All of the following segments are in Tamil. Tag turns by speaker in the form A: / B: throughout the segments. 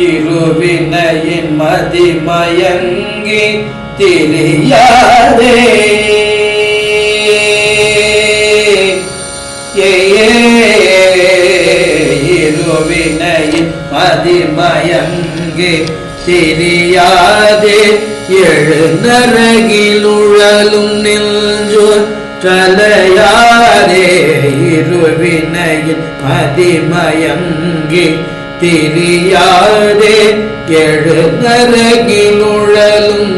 A: இருவினையின் மதிமயங்கி திரியாதே. ஏ இருவினையின் மதிமயங்கி திரியாதே. எழுநரகிலுழலும் நெஞ்சோர் தலையாரே இருவினையின் மதிமயங்கி திரியாதே எழுநரகிலுழலும்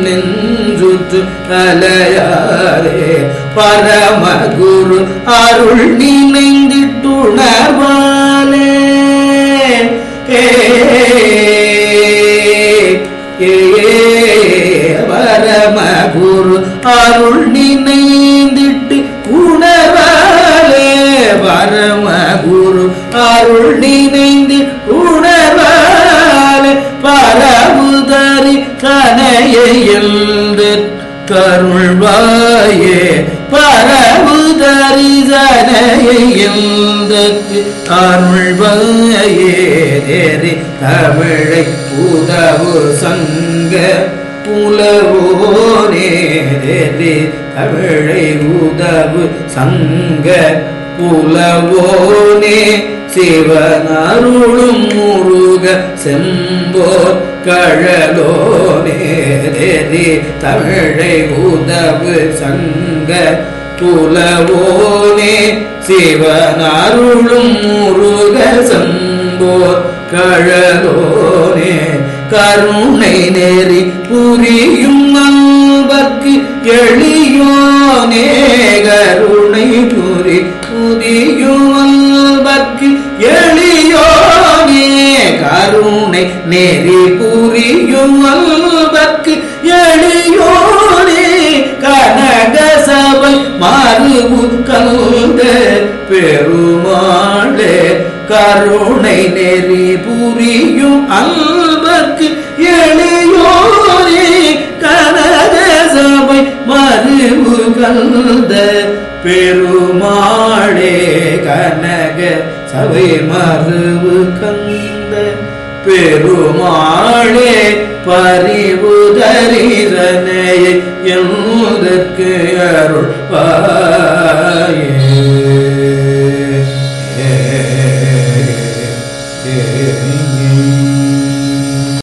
A: நெஞ்சுற்று தலையாரே பரமகுரு அருள் நினைந்திட்டுணர்வாலே. ஏ ஏ பரமகுரு அருள் நினைந்திட்டு உணர்வாலே பரமகுரு அருள் நினைந்து கருள்வாயே பரவுதறி கனையெழுந்தற்கு அருள்வாயே தேரி தமிழை உதவு சங்க புலவோனே தேரி தமிழை உதவு சங்க புலவோனே சிவனருளும் முருக செம்போ கழலோனே. ஏறி தமிழை உதவு சங்க புலவோனே சிவனருளும் முருக சம்போ கழலோனே. கருணை நெறி புரியும் அன்பக்கு எளியோனே. கருணை புரி புரியும் அன்பக்கு எளியோனே. கருணை நெறி புரியும் அல்ல சபை மறுபு பெருமாளே கருணை நெறி புரியும் அல்பர்க்கு எளியோரே கனக சபை மறுபு கல்த பெருமாளே கனக சபை மறுவு கந்த பெருமாளே பரிவுதரித Lord.